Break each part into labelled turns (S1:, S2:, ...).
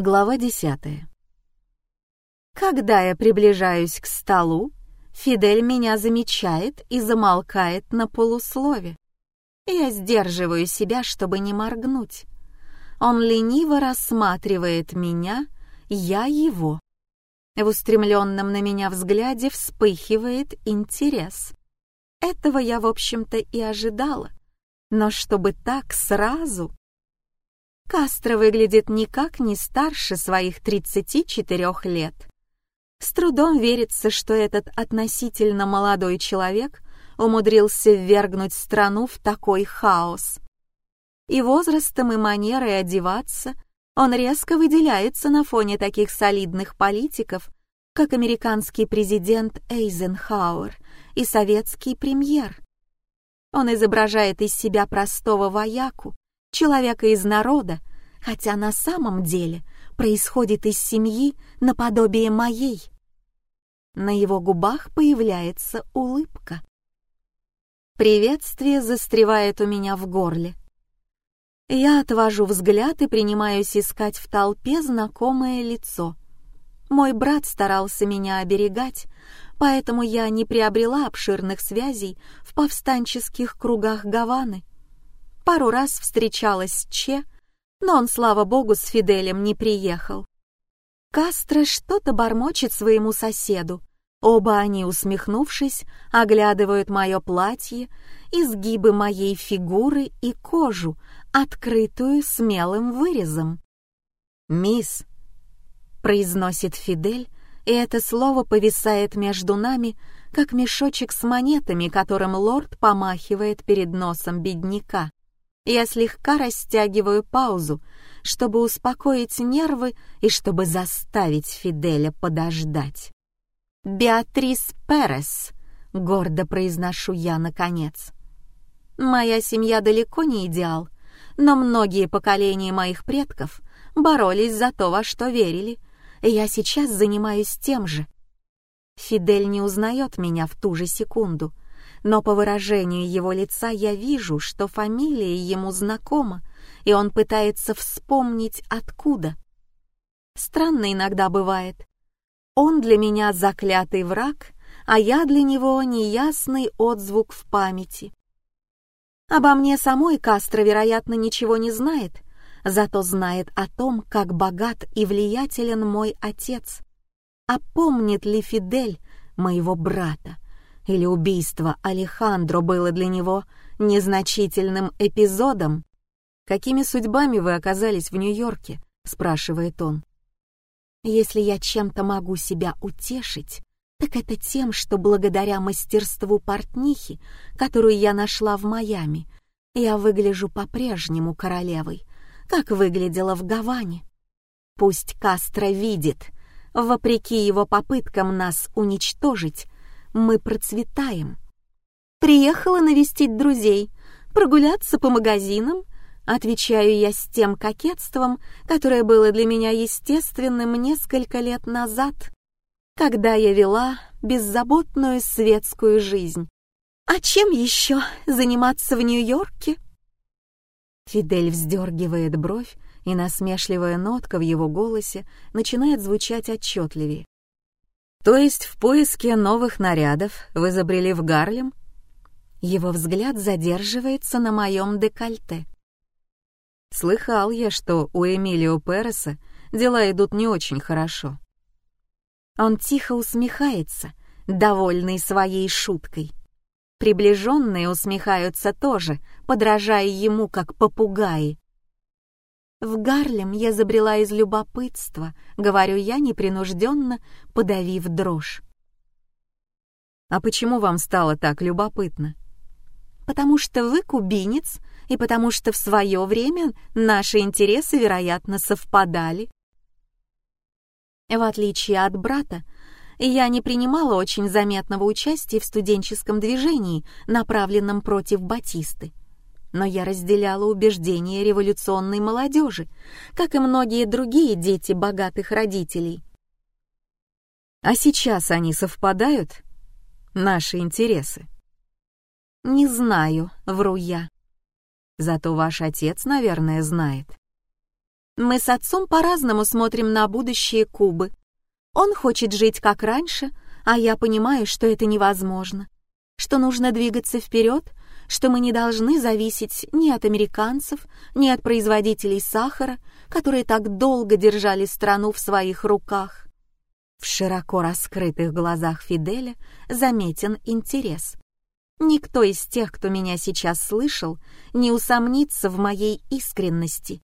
S1: Глава десятая. Когда я приближаюсь к столу, Фидель меня замечает и замолкает на полуслове. Я сдерживаю себя, чтобы не моргнуть. Он лениво рассматривает меня, я его. В устремленном на меня взгляде вспыхивает интерес. Этого я, в общем-то, и ожидала. Но чтобы так сразу... Кастро выглядит никак не старше своих 34 лет. С трудом верится, что этот относительно молодой человек умудрился ввергнуть страну в такой хаос. И возрастом, и манерой одеваться он резко выделяется на фоне таких солидных политиков, как американский президент Эйзенхауэр и советский премьер. Он изображает из себя простого вояку, человека из народа, хотя на самом деле происходит из семьи наподобие моей. На его губах появляется улыбка. Приветствие застревает у меня в горле. Я отвожу взгляд и принимаюсь искать в толпе знакомое лицо. Мой брат старался меня оберегать, поэтому я не приобрела обширных связей в повстанческих кругах Гаваны. Пару раз встречалась с Че, но он, слава богу, с Фиделем не приехал. Кастро что-то бормочет своему соседу. Оба они, усмехнувшись, оглядывают мое платье, изгибы моей фигуры и кожу, открытую смелым вырезом. «Мисс», — произносит Фидель, и это слово повисает между нами, как мешочек с монетами, которым лорд помахивает перед носом бедняка. Я слегка растягиваю паузу, чтобы успокоить нервы и чтобы заставить Фиделя подождать. «Беатрис Перес», — гордо произношу я наконец. «Моя семья далеко не идеал, но многие поколения моих предков боролись за то, во что верили, и я сейчас занимаюсь тем же». Фидель не узнает меня в ту же секунду — но по выражению его лица я вижу, что фамилия ему знакома, и он пытается вспомнить откуда. Странно иногда бывает. Он для меня заклятый враг, а я для него неясный отзвук в памяти. Обо мне самой Кастро, вероятно, ничего не знает, зато знает о том, как богат и влиятелен мой отец. А помнит ли Фидель моего брата? Или убийство Алехандро было для него незначительным эпизодом? «Какими судьбами вы оказались в Нью-Йорке?» — спрашивает он. «Если я чем-то могу себя утешить, так это тем, что благодаря мастерству портнихи, которую я нашла в Майами, я выгляжу по-прежнему королевой, как выглядела в Гаване. Пусть Кастро видит, вопреки его попыткам нас уничтожить, мы процветаем. Приехала навестить друзей, прогуляться по магазинам, отвечаю я с тем кокетством, которое было для меня естественным несколько лет назад, когда я вела беззаботную светскую жизнь. А чем еще заниматься в Нью-Йорке? Фидель вздергивает бровь, и насмешливая нотка в его голосе начинает звучать отчетливее. То есть в поиске новых нарядов вы забрели в Гарлем? Его взгляд задерживается на моем декольте. Слыхал я, что у Эмилио Переса дела идут не очень хорошо. Он тихо усмехается, довольный своей шуткой. Приближенные усмехаются тоже, подражая ему как попугаи. В Гарлем я забрела из любопытства, говорю я непринужденно, подавив дрожь. А почему вам стало так любопытно? Потому что вы кубинец, и потому что в свое время наши интересы, вероятно, совпадали. В отличие от брата, я не принимала очень заметного участия в студенческом движении, направленном против Батисты но я разделяла убеждения революционной молодежи, как и многие другие дети богатых родителей. А сейчас они совпадают? Наши интересы? Не знаю, вру я. Зато ваш отец, наверное, знает. Мы с отцом по-разному смотрим на будущее Кубы. Он хочет жить как раньше, а я понимаю, что это невозможно, что нужно двигаться вперед, что мы не должны зависеть ни от американцев, ни от производителей сахара, которые так долго держали страну в своих руках. В широко раскрытых глазах Фиделя заметен интерес. Никто из тех, кто меня сейчас слышал, не усомнится в моей искренности.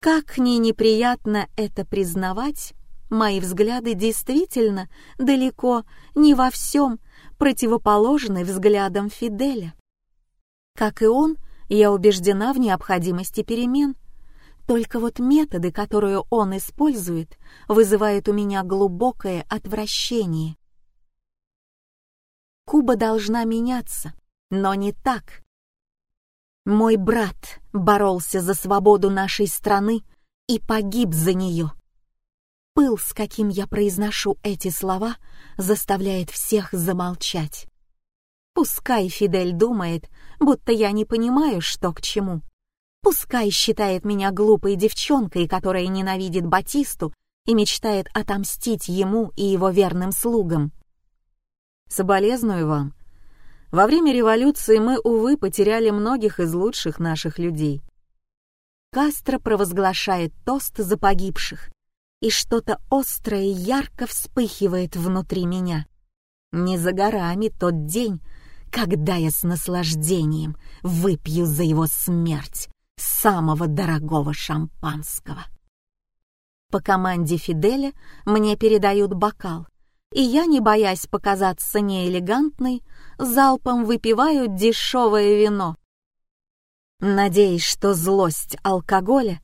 S1: Как ни неприятно это признавать, мои взгляды действительно далеко не во всем противоположны взглядам Фиделя. Как и он, я убеждена в необходимости перемен. Только вот методы, которые он использует, вызывают у меня глубокое отвращение. Куба должна меняться, но не так. Мой брат боролся за свободу нашей страны и погиб за нее. Пыл, с каким я произношу эти слова, заставляет всех замолчать. Пускай Фидель думает, будто я не понимаю, что к чему. Пускай считает меня глупой девчонкой, которая ненавидит Батисту и мечтает отомстить ему и его верным слугам.
S2: Соболезную вам. Во время революции мы, увы, потеряли многих из лучших наших людей.
S1: Кастро провозглашает тост за погибших, и что-то острое ярко вспыхивает внутри меня. Не за горами тот день, когда я с наслаждением выпью за его смерть самого дорогого шампанского. По команде Фиделя мне передают бокал, и я, не боясь показаться неэлегантной, залпом выпиваю дешевое вино. Надеюсь, что злость алкоголя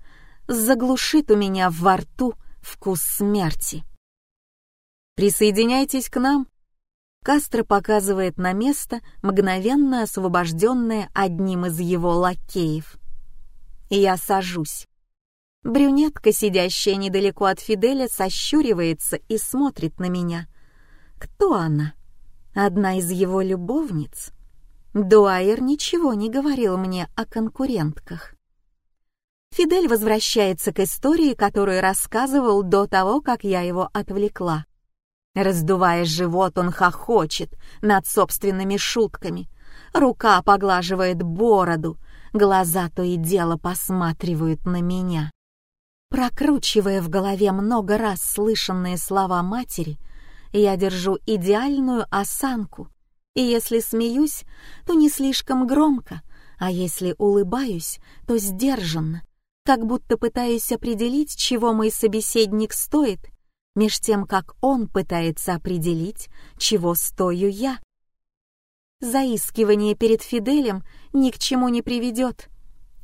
S1: заглушит у меня во рту вкус смерти.
S2: «Присоединяйтесь к нам», Кастро показывает на место, мгновенно освобожденное одним из его лакеев.
S1: Я сажусь. Брюнетка, сидящая недалеко от Фиделя, сощуривается и смотрит на меня. Кто она? Одна из его любовниц? Дуайер ничего не говорил мне о конкурентках. Фидель возвращается к истории, которую рассказывал до того, как я его отвлекла. Раздувая живот, он хохочет над собственными шутками. Рука поглаживает бороду, глаза то и дело посматривают на меня. Прокручивая в голове много раз слышанные слова матери, я держу идеальную осанку, и если смеюсь, то не слишком громко, а если улыбаюсь, то сдержанно, как будто пытаюсь определить, чего мой собеседник стоит, меж тем, как он пытается определить, чего стою я. Заискивание перед Фиделем ни к чему не приведет.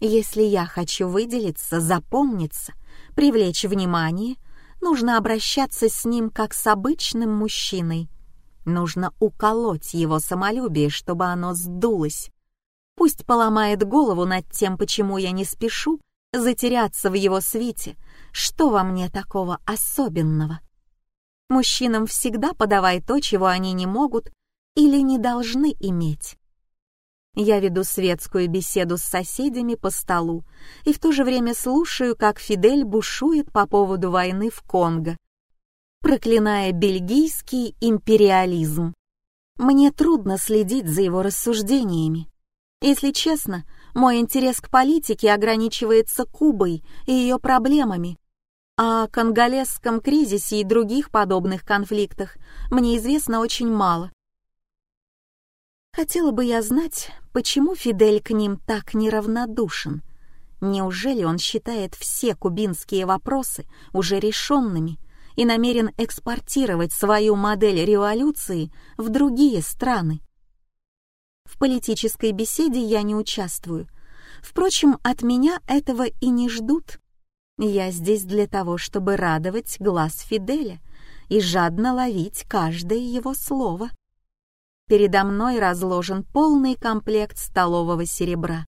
S1: Если я хочу выделиться, запомниться, привлечь внимание — нужно обращаться с ним как с обычным мужчиной. Нужно уколоть его самолюбие, чтобы оно сдулось. Пусть поломает голову над тем, почему я не спешу затеряться в его свете, что во мне такого особенного. Мужчинам всегда подавай то, чего они не могут или не должны иметь. Я веду светскую беседу с соседями по столу и в то же время слушаю, как Фидель бушует по поводу войны в Конго, проклиная бельгийский империализм. Мне трудно следить за его рассуждениями. Если честно, мой интерес к политике ограничивается Кубой и ее проблемами, о конголезском кризисе и других подобных конфликтах мне известно очень мало. Хотела бы я знать, почему Фидель к ним так неравнодушен. Неужели он считает все кубинские вопросы уже решенными и намерен экспортировать свою модель революции в другие страны? В политической беседе я не участвую. Впрочем, от меня этого и не ждут. Я здесь для того, чтобы радовать глаз Фиделя и жадно ловить каждое его слово. Передо мной разложен полный комплект столового серебра.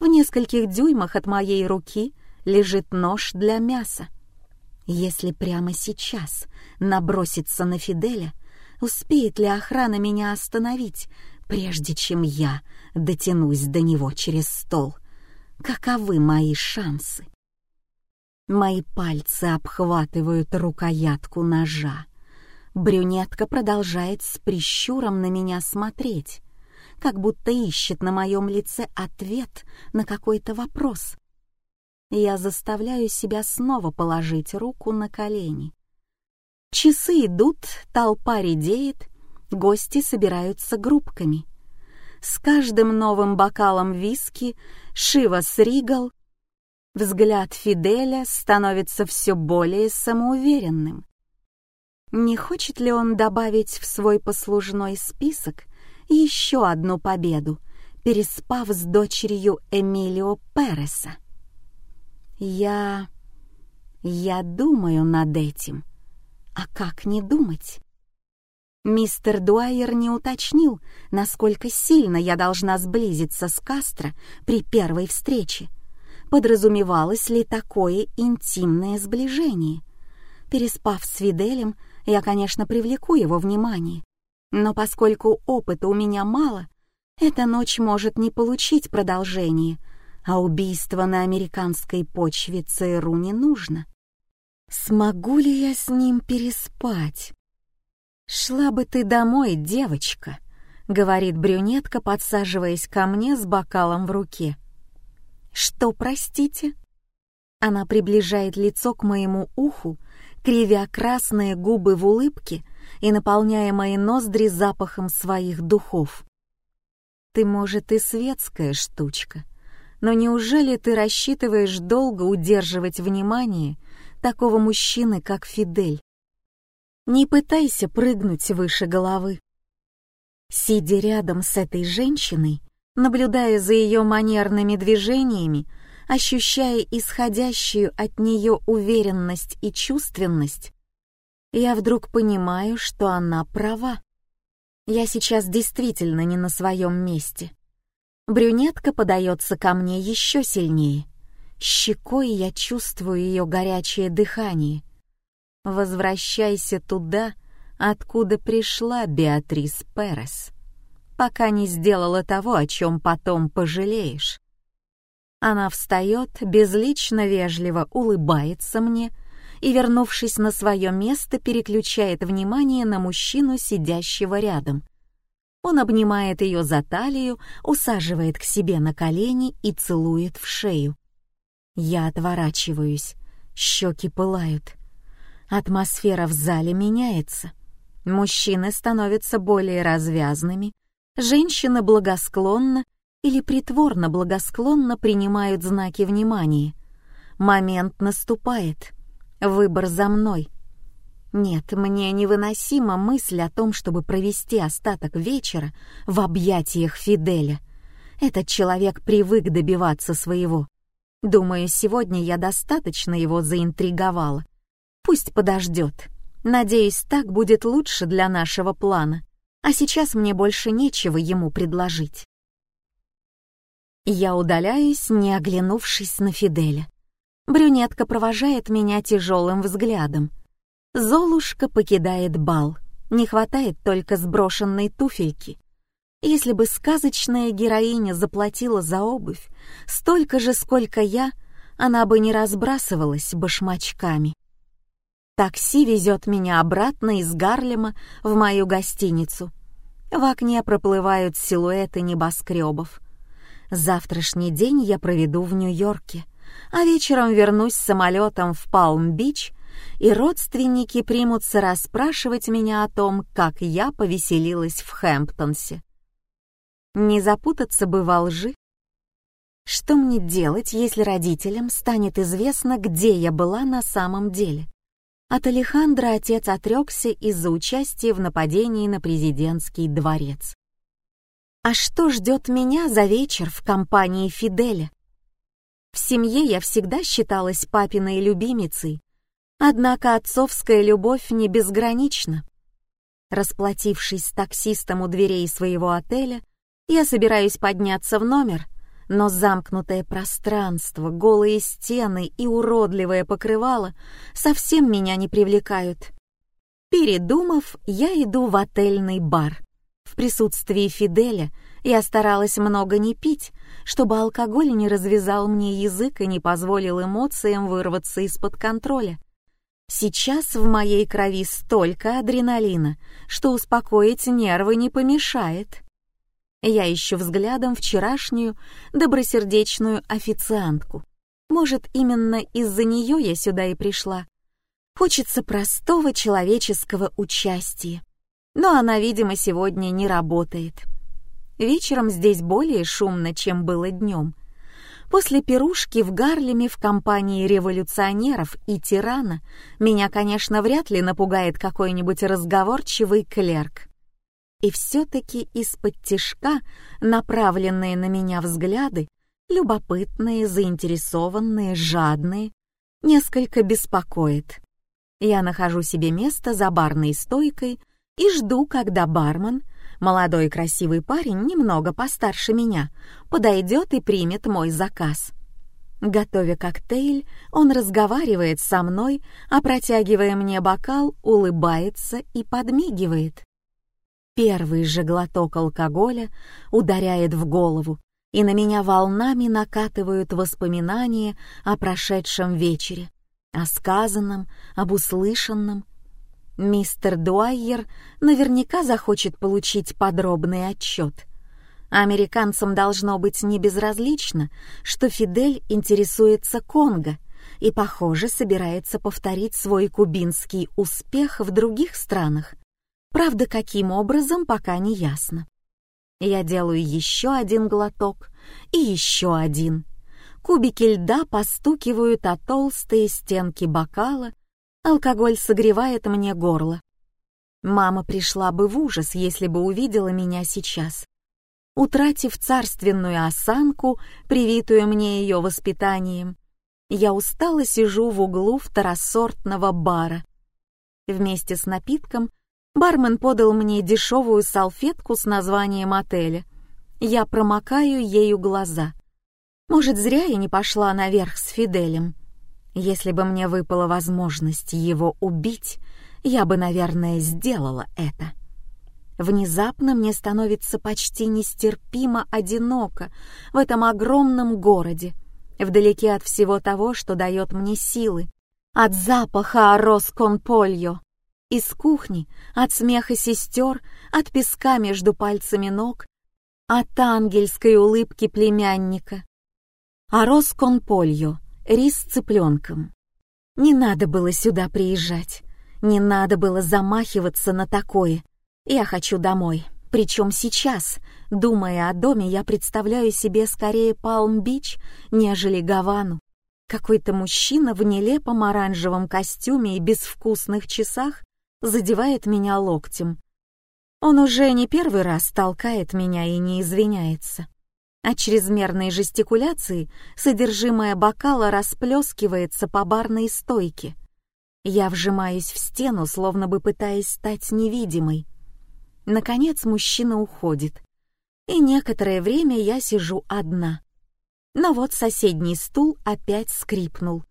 S1: В нескольких дюймах от моей руки лежит нож для мяса. Если прямо сейчас наброситься на Фиделя, успеет ли охрана меня остановить, прежде чем я дотянусь до него через стол? Каковы мои шансы?
S2: Мои пальцы обхватывают рукоятку ножа. Брюнетка продолжает с прищуром на меня смотреть, как будто ищет на моем лице ответ на какой-то вопрос. Я заставляю себя снова положить руку на колени. Часы идут, толпа редеет, гости собираются группками. С каждым новым бокалом виски Шива Сригал взгляд Фиделя становится все более самоуверенным. Не хочет ли он добавить в свой послужной список еще одну победу, переспав с дочерью Эмилио Переса? Я... я думаю над этим. А как не думать? Мистер Дуайер не уточнил, насколько сильно я должна сблизиться с Кастро при первой встрече. Подразумевалось ли такое интимное сближение? Переспав с Фиделем, я, конечно, привлеку его внимание. Но поскольку опыта у меня мало, эта ночь может не получить продолжения, а убийство на американской почве ЦРУ не нужно. Смогу ли я с ним переспать? «Шла бы ты домой, девочка», — говорит брюнетка, подсаживаясь ко мне с бокалом в руке. «Что, простите?» Она приближает лицо к моему уху кривя красные губы в улыбке и наполняя мои ноздри запахом своих духов. Ты, может, и светская штучка, но неужели ты рассчитываешь долго удерживать внимание такого мужчины, как Фидель? Не пытайся прыгнуть выше головы. Сидя рядом с этой женщиной, наблюдая за ее манерными движениями, ощущая исходящую от нее уверенность и чувственность, я вдруг понимаю, что она права. Я сейчас действительно не на своем месте. Брюнетка подается ко мне еще сильнее. Щекой я чувствую ее горячее дыхание. Возвращайся туда, откуда пришла Беатрис Перес, пока не сделала того, о чем потом пожалеешь. Она встает, безлично вежливо улыбается мне и, вернувшись на свое место, переключает внимание на мужчину, сидящего рядом. Он обнимает ее за талию, усаживает к себе на колени и целует в шею. Я отворачиваюсь, щеки пылают. Атмосфера в зале меняется. Мужчины становятся более развязными, женщины благосклонно или притворно благосклонно принимают знаки внимания. Момент наступает. Выбор за мной. Нет, мне невыносима мысль о том, чтобы провести остаток вечера в объятиях Фиделя. Этот человек привык добиваться своего. Думаю, сегодня я достаточно его заинтриговала. Пусть подождет. Надеюсь, так будет лучше для нашего плана. А сейчас мне больше нечего ему предложить. Я удаляюсь, не оглянувшись на Фиделя. Брюнетка провожает меня тяжелым взглядом. Золушка покидает бал. Не хватает только сброшенной туфельки. Если бы сказочная героиня заплатила за обувь столько же, сколько я, она бы не разбрасывалась башмачками. Такси везет меня обратно из Гарлема в мою гостиницу. В окне проплывают силуэты небоскребов. Завтрашний день я проведу в Нью-Йорке, а вечером вернусь самолетом в Палм-Бич, и родственники примутся расспрашивать меня о том, как я повеселилась в Хэмптонсе. Не запутаться бы во лжи. Что мне делать, если родителям станет известно, где я была на самом деле? От Алехандро отец отрекся из-за участия в нападении на президентский дворец. А что ждет меня за вечер в компании Фиделя? В семье я всегда считалась папиной любимицей, однако отцовская любовь не безгранична. Расплатившись с таксистом у дверей своего отеля, я собираюсь подняться в номер, но замкнутое пространство, голые стены и уродливое покрывало совсем меня не привлекают. Передумав, я иду в отельный бар — в присутствии Фиделя
S1: Я старалась много не пить, чтобы алкоголь не развязал мне язык и не позволил эмоциям вырваться из-под контроля. Сейчас в моей крови столько адреналина, что успокоить нервы не помешает. Я ищу взглядом вчерашнюю добросердечную официантку. Может, именно из-за нее я сюда и пришла. Хочется простого человеческого участия. Но она, видимо, сегодня не работает. Вечером здесь более шумно, чем было днем. После пирушки в Гарлеме в компании революционеров и тирана меня, конечно, вряд ли напугает какой-нибудь разговорчивый клерк. И все-таки из-под тишка направленные на меня взгляды, любопытные, заинтересованные, жадные, несколько беспокоит. Я нахожу себе место за барной стойкой и жду, когда бармен — Молодой красивый парень, немного постарше меня, подойдет и примет мой заказ. Готовя коктейль, он разговаривает со мной, а протягивая мне бокал, улыбается и подмигивает. Первый же глоток алкоголя ударяет в голову, и на меня волнами накатывают воспоминания о прошедшем вечере, о сказанном, об услышанном, Мистер Дуайер наверняка захочет получить подробный отчет. Американцам должно быть не безразлично, что Фидель интересуется Конго и, похоже, собирается повторить свой кубинский успех в других странах. Правда, каким образом, пока не ясно. Я делаю еще один глоток и еще один. Кубики льда постукивают о толстые стенки бокала, Алкоголь согревает мне горло. Мама пришла бы в ужас, если бы увидела меня сейчас. Утратив царственную осанку, привитую мне ее воспитанием, я устало сижу в углу второсортного бара. Вместе с напитком бармен подал мне дешевую салфетку с названием отеля. Я промокаю ею глаза. Может, зря я не пошла наверх с Фиделем. Если бы мне выпала возможность его убить, я бы, наверное, сделала это. Внезапно мне становится почти нестерпимо одиноко в этом огромном городе, вдалеке от всего того, что дает мне силы, от запаха оросконпольо, из кухни, от смеха сестер, от песка между пальцами ног, от ангельской улыбки племянника. Оросконпольо рис с цыпленком. Не надо было сюда приезжать, не надо было замахиваться на такое. Я хочу домой, причем сейчас, думая о доме, я представляю себе скорее Палм-Бич, нежели Гавану. Какой-то мужчина в нелепом оранжевом костюме и безвкусных часах задевает меня локтем. Он уже не первый раз толкает меня и не извиняется. От чрезмерной жестикуляции содержимое бокала расплескивается по барной стойке. Я вжимаюсь в стену, словно бы пытаясь стать невидимой. Наконец мужчина уходит, и некоторое время я сижу одна. Но вот соседний стул опять скрипнул.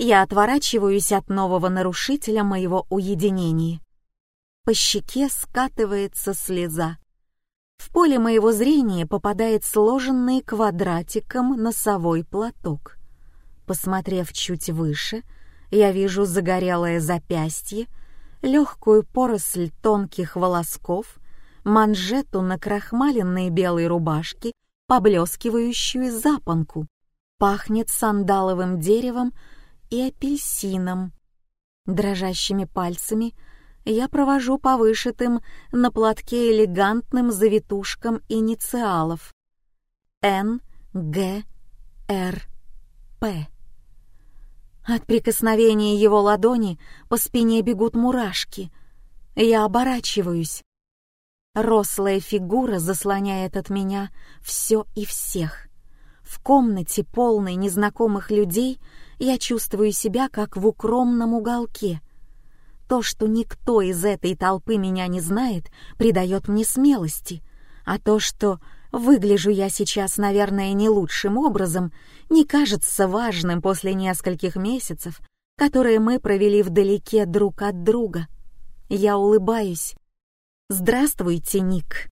S1: Я отворачиваюсь от нового нарушителя моего уединения. По щеке скатывается слеза. В поле моего зрения попадает сложенный квадратиком носовой платок. Посмотрев чуть выше, я вижу загорелое запястье, легкую поросль тонких волосков, манжету на крахмаленной белой рубашке, поблескивающую запонку. Пахнет сандаловым деревом и апельсином. Дрожащими пальцами — я провожу по вышитым на платке элегантным завитушкам инициалов. Н, Г, Р, П. От прикосновения его ладони по спине бегут мурашки. Я оборачиваюсь. Рослая фигура заслоняет от меня все и всех. В комнате, полной незнакомых людей, я чувствую себя как в укромном уголке — то, что никто из этой толпы меня не знает, придает мне смелости, а то, что выгляжу я сейчас, наверное, не лучшим образом, не кажется важным после нескольких месяцев, которые мы провели вдалеке друг от друга. Я улыбаюсь. «Здравствуйте, Ник».